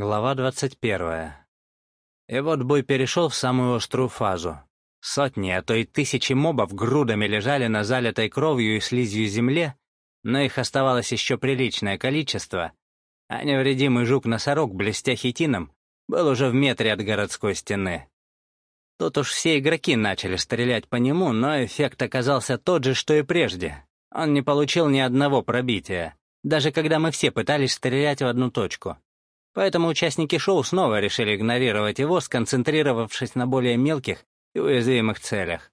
Глава 21. И вот бой перешел в самую острую фазу. Сотни, а то и тысячи мобов грудами лежали на залитой кровью и слизью земле, но их оставалось еще приличное количество, а невредимый жук-носорог, блестя хитином, был уже в метре от городской стены. Тут уж все игроки начали стрелять по нему, но эффект оказался тот же, что и прежде. Он не получил ни одного пробития, даже когда мы все пытались стрелять в одну точку. Поэтому участники шоу снова решили игнорировать его, сконцентрировавшись на более мелких и уязвимых целях.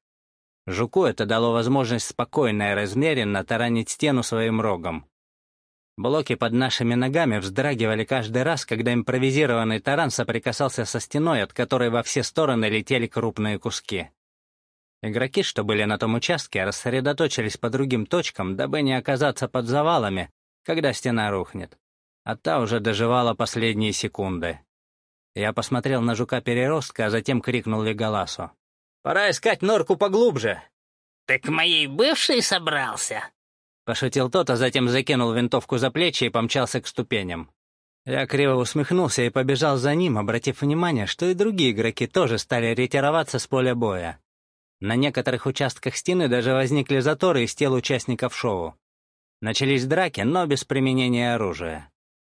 Жуку это дало возможность спокойно и размеренно таранить стену своим рогом. Блоки под нашими ногами вздрагивали каждый раз, когда импровизированный таран соприкасался со стеной, от которой во все стороны летели крупные куски. Игроки, что были на том участке, рассредоточились по другим точкам, дабы не оказаться под завалами, когда стена рухнет а та уже доживала последние секунды. Я посмотрел на жука-переростка, а затем крикнул Леголасу. «Пора искать норку поглубже!» «Ты к моей бывшей собрался?» Пошутил тот, а затем закинул винтовку за плечи и помчался к ступеням. Я криво усмехнулся и побежал за ним, обратив внимание, что и другие игроки тоже стали ретироваться с поля боя. На некоторых участках стены даже возникли заторы из тел участников шоу. Начались драки, но без применения оружия.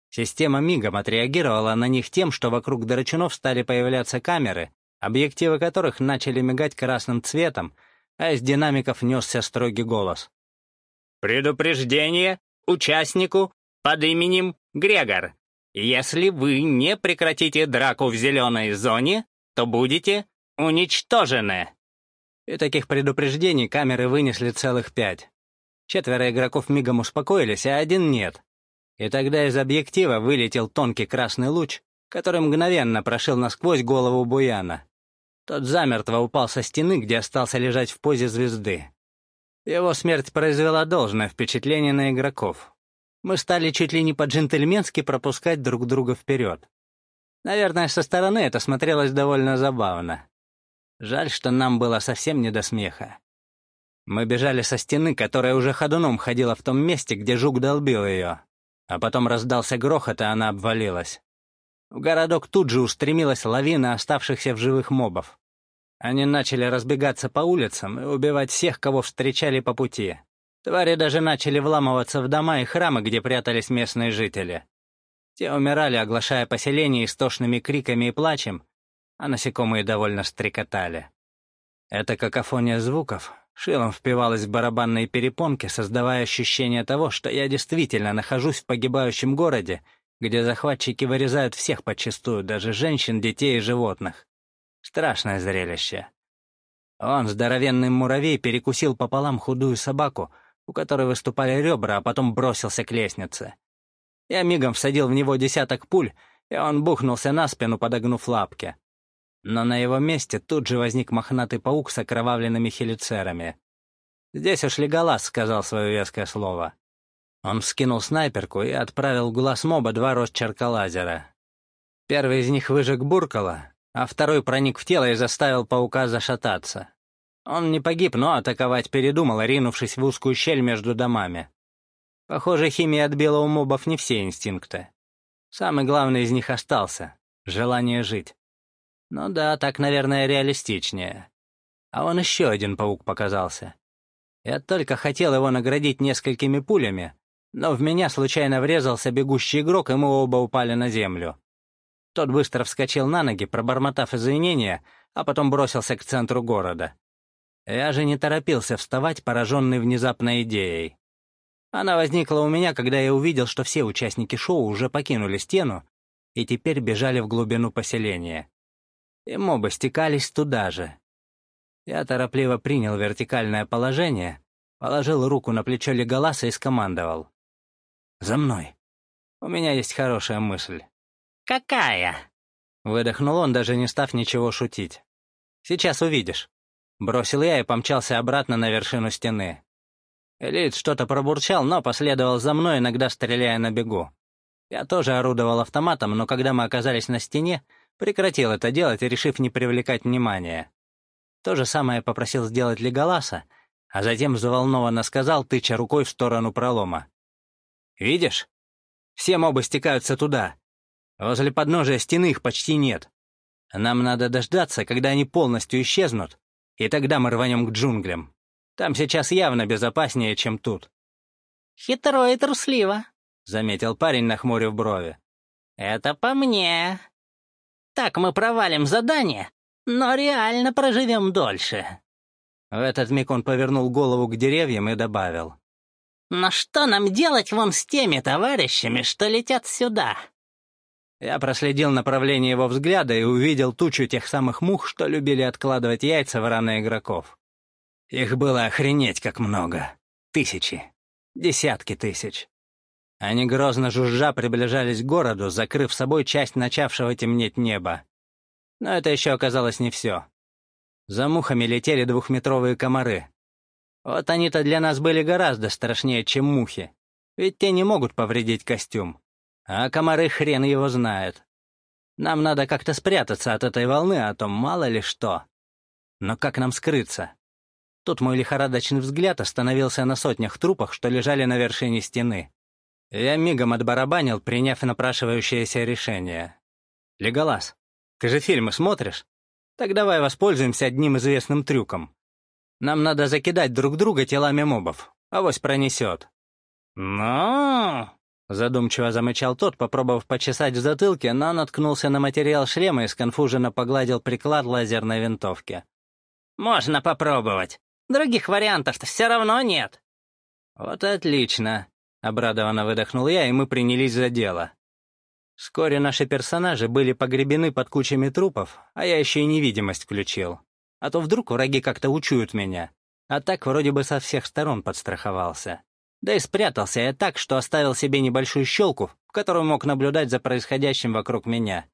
Система мигом отреагировала на них тем, что вокруг Дорочунов стали появляться камеры, объективы которых начали мигать красным цветом, а из динамиков несся строгий голос. «Предупреждение участнику под именем Грегор. Если вы не прекратите драку в зеленой зоне, то будете уничтожены». И таких предупреждений камеры вынесли целых пять. Четверо игроков мигом успокоились, а один нет. И тогда из объектива вылетел тонкий красный луч, который мгновенно прошил насквозь голову Буяна. Тот замертво упал со стены, где остался лежать в позе звезды. Его смерть произвела должное впечатление на игроков. Мы стали чуть ли не по-джентльменски пропускать друг друга вперед. Наверное, со стороны это смотрелось довольно забавно. Жаль, что нам было совсем не до смеха. Мы бежали со стены, которая уже ходуном ходила в том месте, где жук долбил ее. А потом раздался грохот, и она обвалилась. В городок тут же устремилась лавина оставшихся в живых мобов. Они начали разбегаться по улицам и убивать всех, кого встречали по пути. Твари даже начали вламываться в дома и храмы, где прятались местные жители. Те умирали, оглашая поселение истошными криками и плачем, а насекомые довольно стрекотали. Эта какофония звуков Шилом впивалась в барабанные перепонки, создавая ощущение того, что я действительно нахожусь в погибающем городе, где захватчики вырезают всех подчистую, даже женщин, детей и животных. Страшное зрелище. Он, здоровенный муравей, перекусил пополам худую собаку, у которой выступали ребра, а потом бросился к лестнице. Я мигом всадил в него десяток пуль, и он бухнулся на спину, подогнув лапки. Но на его месте тут же возник мохнатый паук с окровавленными хелицерами. Здесь уж Леголас сказал свое веское слово. Он вскинул снайперку и отправил в глаз моба два росчерка лазера. Первый из них выжег буркала, а второй проник в тело и заставил паука зашататься. Он не погиб, но атаковать передумал, ринувшись в узкую щель между домами. Похоже, химия отбила у мобов не все инстинкты. Самый главный из них остался — желание жить. Ну да, так, наверное, реалистичнее. А он еще один паук показался. Я только хотел его наградить несколькими пулями, но в меня случайно врезался бегущий игрок, и мы оба упали на землю. Тот быстро вскочил на ноги, пробормотав извинения, а потом бросился к центру города. Я же не торопился вставать, пораженный внезапной идеей. Она возникла у меня, когда я увидел, что все участники шоу уже покинули стену и теперь бежали в глубину поселения и мобы стекались туда же. Я торопливо принял вертикальное положение, положил руку на плечо Леголаса и скомандовал. «За мной. У меня есть хорошая мысль». «Какая?» Выдохнул он, даже не став ничего шутить. «Сейчас увидишь». Бросил я и помчался обратно на вершину стены. Элит что-то пробурчал, но последовал за мной, иногда стреляя на бегу. Я тоже орудовал автоматом, но когда мы оказались на стене, Прекратил это делать, решив не привлекать внимания. То же самое попросил сделать Леголаса, а затем взволнованно сказал, тыча рукой в сторону пролома. «Видишь? Все мобы стекаются туда. Возле подножия стены их почти нет. Нам надо дождаться, когда они полностью исчезнут, и тогда мы рванем к джунглям. Там сейчас явно безопаснее, чем тут». «Хитро и трусливо», — заметил парень, нахмурив брови. «Это по мне. Так мы провалим задание, но реально проживем дольше». В этот миг он повернул голову к деревьям и добавил. «Но что нам делать вон с теми товарищами, что летят сюда?» Я проследил направление его взгляда и увидел тучу тех самых мух, что любили откладывать яйца в раны игроков. Их было охренеть как много. Тысячи. Десятки тысяч. Они грозно жужжа приближались к городу, закрыв собой часть начавшего темнеть неба. Но это еще оказалось не все. За мухами летели двухметровые комары. Вот они-то для нас были гораздо страшнее, чем мухи. Ведь те не могут повредить костюм. А комары хрен его знает. Нам надо как-то спрятаться от этой волны, а то мало ли что. Но как нам скрыться? Тут мой лихорадочный взгляд остановился на сотнях трупах, что лежали на вершине стены. Я мигом отбарабанил, приняв напрашивающееся решение. «Леголас, ты же фильмы смотришь? Так давай воспользуемся одним известным трюком. Нам надо закидать друг друга телами мобов. Авось пронесет». «Ну...» Задумчиво замычал тот, попробовав почесать в затылке, но наткнулся на материал шлема и сконфуженно погладил приклад лазерной винтовки. «Можно попробовать. Других вариантов-то все равно нет». «Вот отлично», — обрадованно выдохнул я, и мы принялись за дело. Вскоре наши персонажи были погребены под кучами трупов, а я еще и невидимость включил. А то вдруг враги как-то учуют меня. А так вроде бы со всех сторон подстраховался. Да и спрятался я так, что оставил себе небольшую щелку, в которую мог наблюдать за происходящим вокруг меня.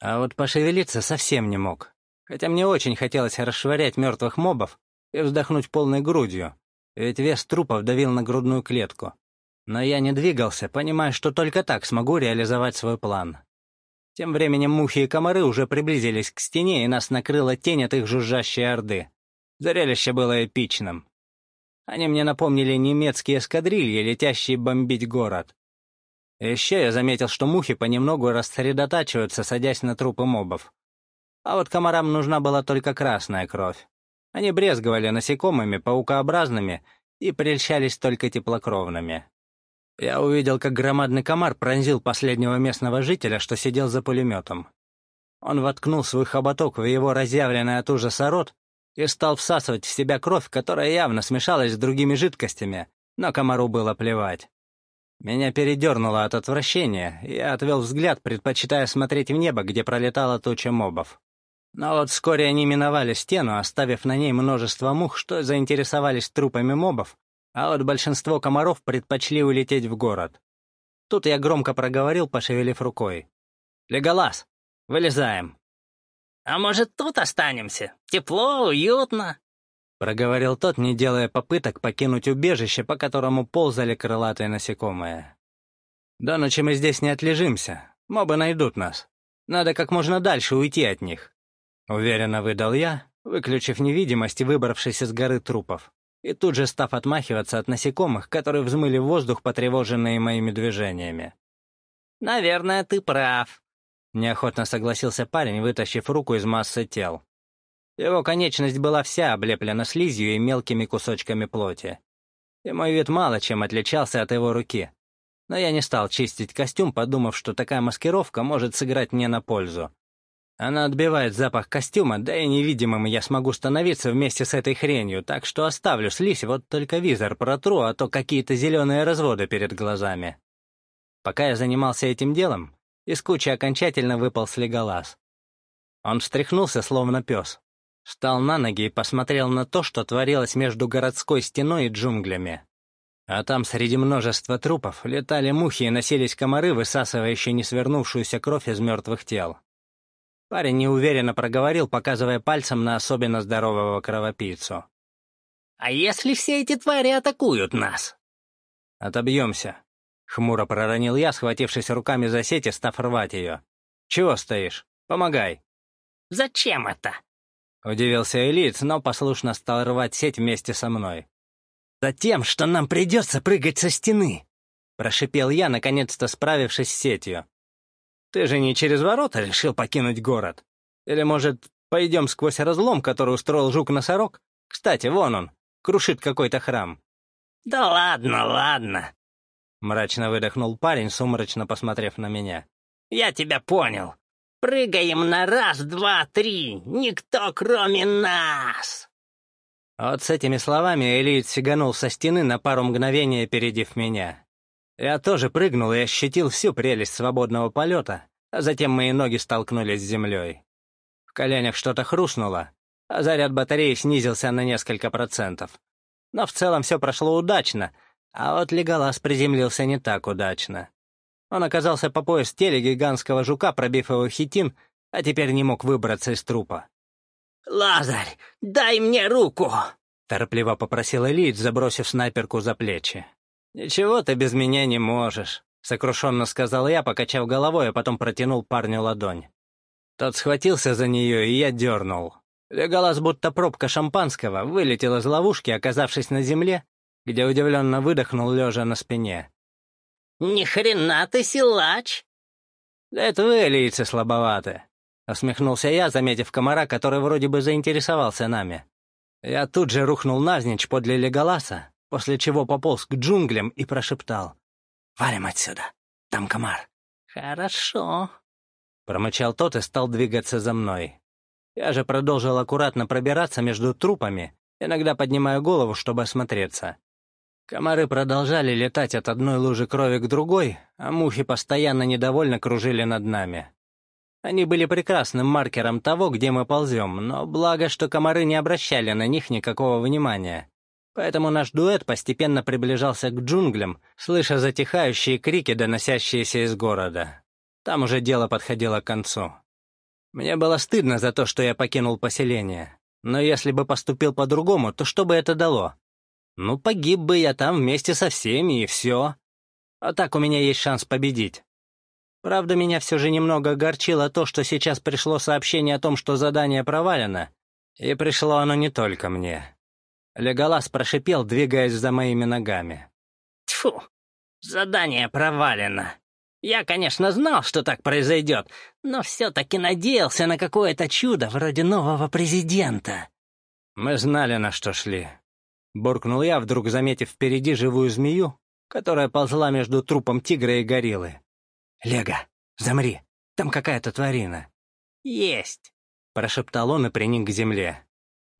А вот пошевелиться совсем не мог. Хотя мне очень хотелось расшвырять мертвых мобов и вздохнуть полной грудью, ведь вес трупов давил на грудную клетку. Но я не двигался, понимая, что только так смогу реализовать свой план. Тем временем мухи и комары уже приблизились к стене, и нас накрыла тень от их жужжащей орды. Зрелище было эпичным. Они мне напомнили немецкие эскадрильи, летящие бомбить город. Еще я заметил, что мухи понемногу рассредотачиваются, садясь на трупы мобов. А вот комарам нужна была только красная кровь. Они брезговали насекомыми, паукообразными и прельщались только теплокровными. Я увидел, как громадный комар пронзил последнего местного жителя, что сидел за пулеметом. Он воткнул свой хоботок в его разъявленный от ужаса рот и стал всасывать в себя кровь, которая явно смешалась с другими жидкостями, но комару было плевать. Меня передернуло от отвращения, и я отвел взгляд, предпочитая смотреть в небо, где пролетала туча мобов. Но вот вскоре они миновали стену, оставив на ней множество мух, что заинтересовались трупами мобов, а вот большинство комаров предпочли улететь в город. Тут я громко проговорил, пошевелив рукой. «Леголас, вылезаем!» «А может, тут останемся? Тепло, уютно?» Проговорил тот, не делая попыток покинуть убежище, по которому ползали крылатые насекомые. «До ночи мы здесь не отлежимся. Мобы найдут нас. Надо как можно дальше уйти от них». Уверенно выдал я, выключив невидимость и выбравшись из горы трупов, и тут же став отмахиваться от насекомых, которые взмыли в воздух, потревоженные моими движениями. «Наверное, ты прав», Неохотно согласился парень, вытащив руку из массы тел. Его конечность была вся облеплена слизью и мелкими кусочками плоти. И мой вид мало чем отличался от его руки. Но я не стал чистить костюм, подумав, что такая маскировка может сыграть мне на пользу. Она отбивает запах костюма, да и невидимым я смогу становиться вместе с этой хренью, так что оставлю слизь, вот только визор протру, а то какие-то зеленые разводы перед глазами. Пока я занимался этим делом, из кучи окончательно выпал слеголаз. Он встряхнулся, словно пес. Встал на ноги и посмотрел на то, что творилось между городской стеной и джунглями. А там среди множества трупов летали мухи и носились комары, высасывающие несвернувшуюся кровь из мертвых тел. Парень неуверенно проговорил, показывая пальцем на особенно здорового кровопийцу. «А если все эти твари атакуют нас?» «Отобьемся», Хмуро проронил я, схватившись руками за сеть и став рвать ее. «Чего стоишь? Помогай!» «Зачем это?» Удивился Элиц, но послушно стал рвать сеть вместе со мной. «Затем, что нам придется прыгать со стены!» Прошипел я, наконец-то справившись с сетью. Ты же не через ворота решил покинуть город? Или, может, пойдем сквозь разлом, который устроил жук-носорог? Кстати, вон он, крушит какой-то храм». «Да ладно, ладно», — мрачно выдохнул парень, сумрачно посмотрев на меня. «Я тебя понял. Прыгаем на раз, два, три. Никто, кроме нас!» Вот с этими словами Элит сиганул со стены на пару мгновений, опередив меня. Я тоже прыгнул и ощутил всю прелесть свободного полета, а затем мои ноги столкнулись с землей. В коленях что-то хрустнуло, а заряд батареи снизился на несколько процентов. Но в целом все прошло удачно, а вот Леголас приземлился не так удачно. Он оказался по пояс теле гигантского жука, пробив его хитин, а теперь не мог выбраться из трупа. «Лазарь, дай мне руку!» — торопливо попросил Ильич, забросив снайперку за плечи. «Ничего ты без меня не можешь», — сокрушенно сказал я, покачав головой, а потом протянул парню ладонь. Тот схватился за нее, и я дернул. Леголас, будто пробка шампанского, вылетел из ловушки, оказавшись на земле, где удивленно выдохнул, лежа на спине. «Ни хрена ты силач!» «Да это вы, лица слабоваты!» — усмехнулся я, заметив комара, который вроде бы заинтересовался нами. Я тут же рухнул навзничь подле Леголаса, после чего пополз к джунглям и прошептал. «Валим отсюда! Там комар!» «Хорошо!» — промычал тот и стал двигаться за мной. Я же продолжил аккуратно пробираться между трупами, иногда поднимая голову, чтобы осмотреться. Комары продолжали летать от одной лужи крови к другой, а мухи постоянно недовольно кружили над нами. Они были прекрасным маркером того, где мы ползем, но благо, что комары не обращали на них никакого внимания. Поэтому наш дуэт постепенно приближался к джунглям, слыша затихающие крики, доносящиеся из города. Там уже дело подходило к концу. Мне было стыдно за то, что я покинул поселение. Но если бы поступил по-другому, то что бы это дало? Ну, погиб бы я там вместе со всеми, и все. А так у меня есть шанс победить. Правда, меня все же немного огорчило то, что сейчас пришло сообщение о том, что задание провалено. И пришло оно не только мне. Леголас прошипел, двигаясь за моими ногами. Тьфу, задание провалено. Я, конечно, знал, что так произойдет, но все-таки надеялся на какое-то чудо вроде нового президента. Мы знали, на что шли. Буркнул я, вдруг заметив впереди живую змею, которая ползла между трупом тигра и гориллы. «Лего, замри, там какая-то тварина». «Есть», — прошептал он и приник к земле.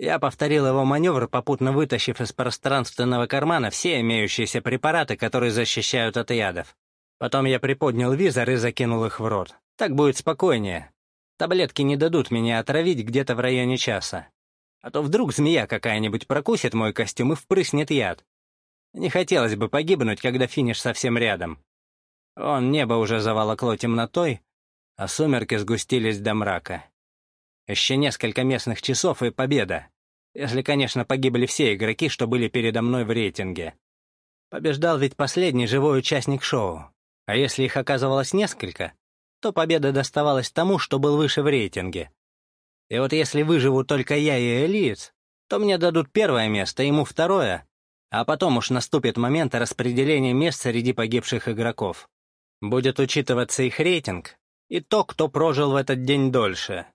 Я повторил его маневр, попутно вытащив из пространственного кармана все имеющиеся препараты, которые защищают от ядов. Потом я приподнял визор и закинул их в рот. Так будет спокойнее. Таблетки не дадут меня отравить где-то в районе часа. А то вдруг змея какая-нибудь прокусит мой костюм и впрыснет яд. Не хотелось бы погибнуть, когда финиш совсем рядом. Он небо уже заволокло темнотой, а сумерки сгустились до мрака. Еще несколько местных часов и победа. Если, конечно, погибли все игроки, что были передо мной в рейтинге. Побеждал ведь последний живой участник шоу. А если их оказывалось несколько, то победа доставалась тому, что был выше в рейтинге. И вот если выживу только я и Элиец, то мне дадут первое место, ему второе, а потом уж наступит момент распределения мест среди погибших игроков. Будет учитываться их рейтинг и то, кто прожил в этот день дольше.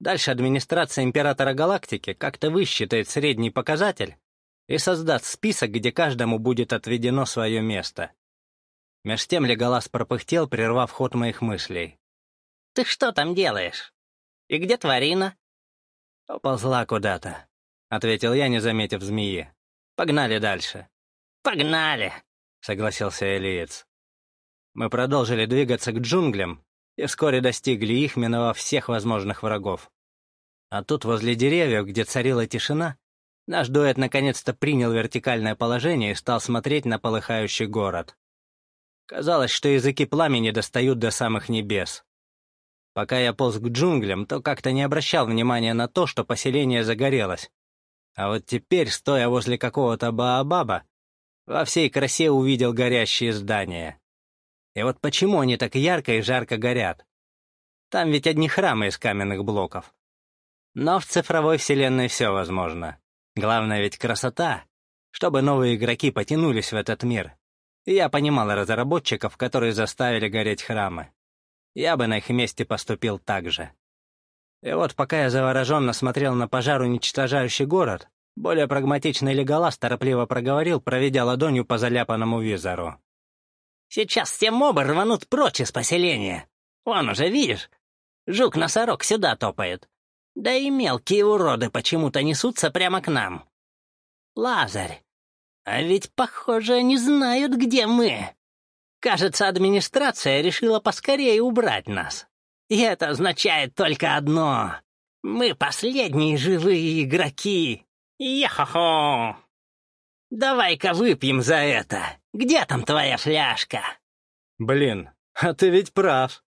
Дальше администрация Императора Галактики как-то высчитает средний показатель и создаст список, где каждому будет отведено свое место. Меж тем Леголас пропыхтел, прервав ход моих мыслей. «Ты что там делаешь? И где Тварина?» «Уползла куда-то», — ответил я, не заметив змеи. «Погнали дальше». «Погнали», — согласился Элиец. Мы продолжили двигаться к джунглям и вскоре достигли их, миновав всех возможных врагов. А тут, возле деревьев, где царила тишина, наш дуэт наконец-то принял вертикальное положение и стал смотреть на полыхающий город. Казалось, что языки пламени достают до самых небес. Пока я полз к джунглям, то как-то не обращал внимания на то, что поселение загорелось. А вот теперь, стоя возле какого-то Баобаба, во всей красе увидел горящие здания. И вот почему они так ярко и жарко горят? Там ведь одни храмы из каменных блоков. Но в цифровой вселенной все возможно. Главное ведь красота, чтобы новые игроки потянулись в этот мир. И я понимал разработчиков, которые заставили гореть храмы. я бы на их месте поступил так же. И вот пока я завороженно смотрел на пожар, уничтожающий город, более прагматичный Леголас торопливо проговорил, проведя ладонью по заляпанному визору. «Сейчас все мобы рванут прочь из поселения. Вон уже, видишь, жук-носорог сюда топает. Да и мелкие уроды почему-то несутся прямо к нам. Лазарь, а ведь, похоже, они знают, где мы. Кажется, администрация решила поскорее убрать нас. И это означает только одно. Мы последние живые игроки. Яхо-хо! Давай-ка выпьем за это. Где там твоя фляжка? Блин, а ты ведь прав.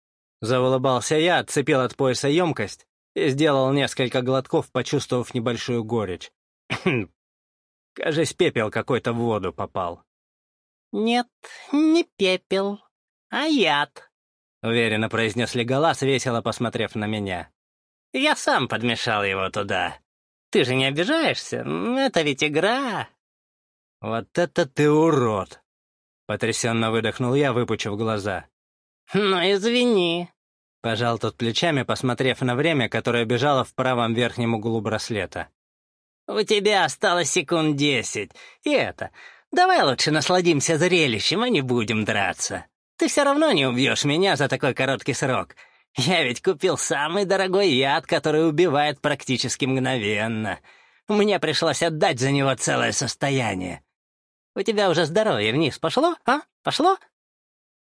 Заулыбался я, отцепил от пояса емкость и сделал несколько глотков, почувствовав небольшую горечь. Кажись, пепел какой-то в воду попал. «Нет, не пепел, а яд», — уверенно произнес Леголас, весело посмотрев на меня. «Я сам подмешал его туда. Ты же не обижаешься? Это ведь игра». «Вот это ты урод!» — потрясенно выдохнул я, выпучив глаза. «Ну, извини», — пожал тот плечами, посмотрев на время, которое бежало в правом верхнем углу браслета. «У тебя осталось секунд десять. И это, Давай лучше насладимся зрелищем, а не будем драться. Ты все равно не убьешь меня за такой короткий срок. Я ведь купил самый дорогой яд, который убивает практически мгновенно. Мне пришлось отдать за него целое состояние. У тебя уже здоровье вниз пошло, а? Пошло?»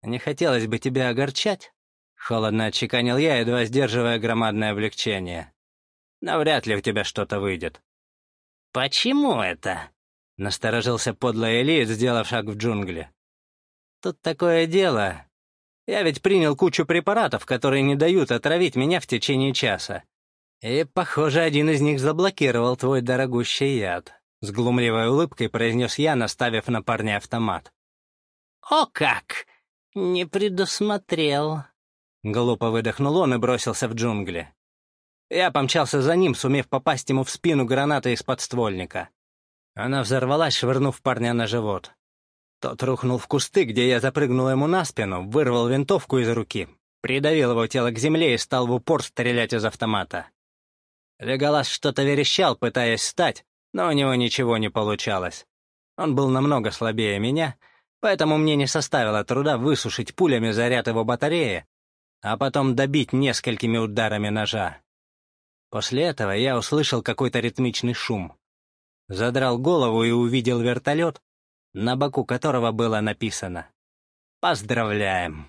«Не хотелось бы тебя огорчать», — холодно отчеканил я, едва сдерживая громадное облегчение. «Навряд ли у тебя что-то выйдет». «Почему это?» Насторожился подлый элит, сделав шаг в джунгли. «Тут такое дело. Я ведь принял кучу препаратов, которые не дают отравить меня в течение часа. И, похоже, один из них заблокировал твой дорогущий яд», — с глумливой улыбкой произнес я, наставив на парня автомат. «О как! Не предусмотрел!» Глупо выдохнул он и бросился в джунгли. Я помчался за ним, сумев попасть ему в спину гранатой из подствольника. Она взорвалась, швырнув парня на живот. Тот рухнул в кусты, где я запрыгнул ему на спину, вырвал винтовку из руки, придавил его тело к земле и стал в упор стрелять из автомата. Леголас что-то верещал, пытаясь встать, но у него ничего не получалось. Он был намного слабее меня, поэтому мне не составило труда высушить пулями заряд его батареи, а потом добить несколькими ударами ножа. После этого я услышал какой-то ритмичный шум. Задрал голову и увидел вертолет, на боку которого было написано «Поздравляем».